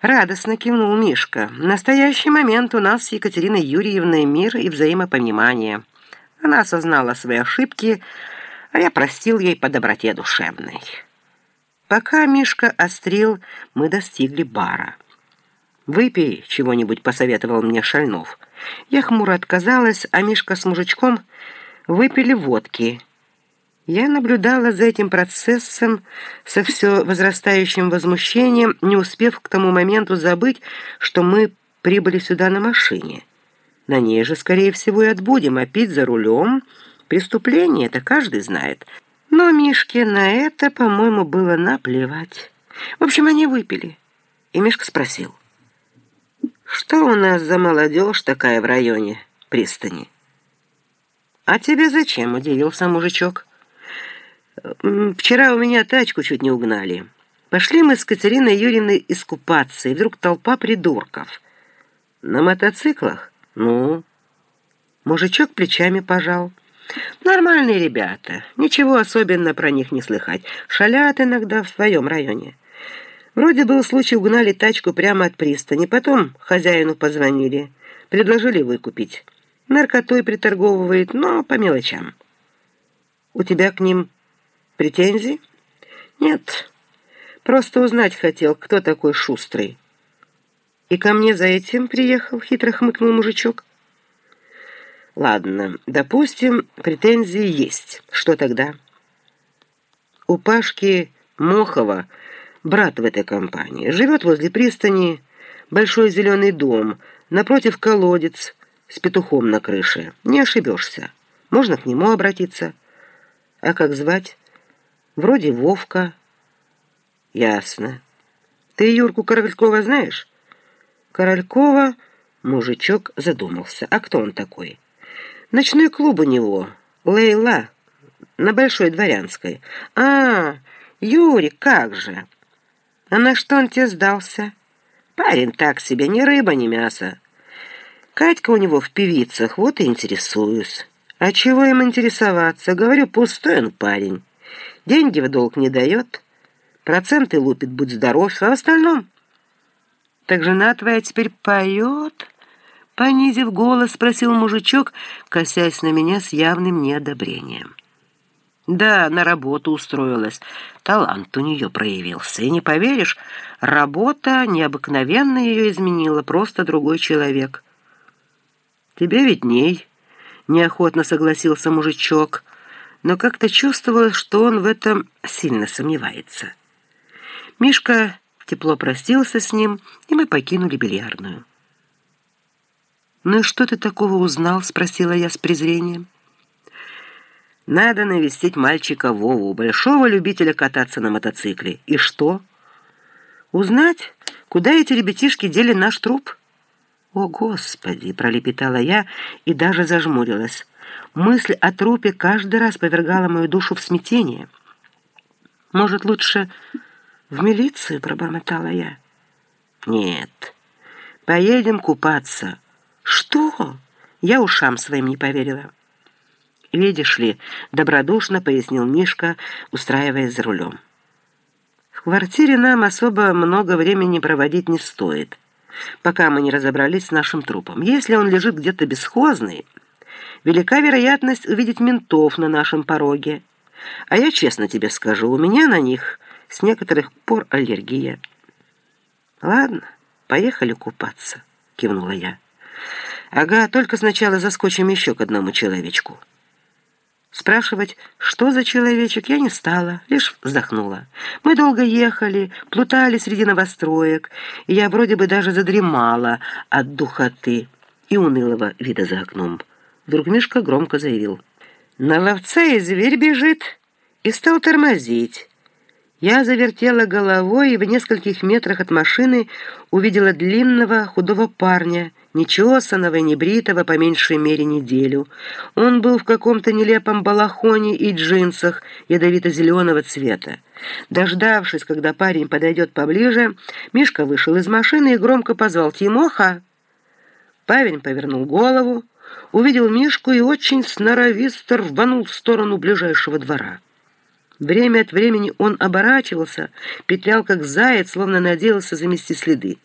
Радостно кивнул Мишка. В настоящий момент у нас с Екатериной Юрьевной мир и взаимопонимание. Она осознала свои ошибки, а я простил ей по доброте душевной. Пока Мишка острил, мы достигли бара. «Выпей чего-нибудь», — посоветовал мне Шальнов. Я хмуро отказалась, а Мишка с мужичком выпили водки. Я наблюдала за этим процессом со все возрастающим возмущением, не успев к тому моменту забыть, что мы прибыли сюда на машине. На ней же, скорее всего, и отбудем, а пить за рулем — преступление, это каждый знает. Но Мишке на это, по-моему, было наплевать. В общем, они выпили. И Мишка спросил, «Что у нас за молодежь такая в районе пристани?» «А тебе зачем?» — удивился мужичок. «Вчера у меня тачку чуть не угнали. Пошли мы с Катериной Юрьевной искупаться, и вдруг толпа придурков. На мотоциклах? Ну?» Мужичок плечами пожал. «Нормальные ребята. Ничего особенно про них не слыхать. Шалят иногда в своем районе». Вроде был случай, угнали тачку прямо от пристани. Потом хозяину позвонили, предложили выкупить. Наркотой приторговывает, но по мелочам. У тебя к ним претензий? Нет. Просто узнать хотел, кто такой шустрый. И ко мне за этим приехал, хитро хмыкнул мужичок. Ладно, допустим, претензии есть. Что тогда? У Пашки Мохова брат в этой компании. Живет возле пристани, большой зеленый дом, напротив колодец с петухом на крыше. Не ошибешься. Можно к нему обратиться. А как звать? Вроде Вовка. Ясно. Ты Юрку Королькова знаешь? Королькова... Мужичок задумался. А кто он такой? Ночной клуб у него. Лейла. На Большой Дворянской. А, Юрик, как же... А на что он тебе сдался? Парень так себе, ни рыба, ни мясо. Катька у него в певицах, вот и интересуюсь. А чего им интересоваться? Говорю, пустой он парень. Деньги в долг не дает. Проценты лупит, будь здоров, а в остальном... Так жена твоя теперь поет? Понизив голос, спросил мужичок, косясь на меня с явным неодобрением. Да, на работу устроилась. Талант у нее проявился. И не поверишь, работа необыкновенно ее изменила, просто другой человек. Тебе видней, неохотно согласился мужичок, но как-то чувствовалось, что он в этом сильно сомневается. Мишка тепло простился с ним, и мы покинули бильярдную. «Ну и что ты такого узнал?» — спросила я с презрением. Надо навестить мальчика Вову, большого любителя кататься на мотоцикле. И что? Узнать, куда эти ребятишки дели наш труп? О, Господи, пролепетала я и даже зажмурилась. Мысль о трупе каждый раз повергала мою душу в смятение. Может, лучше в милицию, пробормотала я. Нет, поедем купаться. Что? Я ушам своим не поверила. «Видишь ли», — добродушно пояснил Мишка, устраиваясь за рулем. «В квартире нам особо много времени проводить не стоит, пока мы не разобрались с нашим трупом. Если он лежит где-то бесхозный, велика вероятность увидеть ментов на нашем пороге. А я честно тебе скажу, у меня на них с некоторых пор аллергия». «Ладно, поехали купаться», — кивнула я. «Ага, только сначала заскочим еще к одному человечку». Спрашивать, что за человечек, я не стала, лишь вздохнула. Мы долго ехали, плутали среди новостроек, и я вроде бы даже задремала от духоты и унылого вида за окном. Вдруг Мишка громко заявил. «На ловца и зверь бежит!» и стал тормозить. Я завертела головой и в нескольких метрах от машины увидела длинного худого парня, нечесанного и небритого по меньшей мере неделю. Он был в каком-то нелепом балахоне и джинсах ядовито-зеленого цвета. Дождавшись, когда парень подойдет поближе, Мишка вышел из машины и громко позвал «Тимоха!». Парень повернул голову, увидел Мишку и очень сноровисто рванул в сторону ближайшего двора. Время от времени он оборачивался, петлял как заяц, словно надеялся замести следы.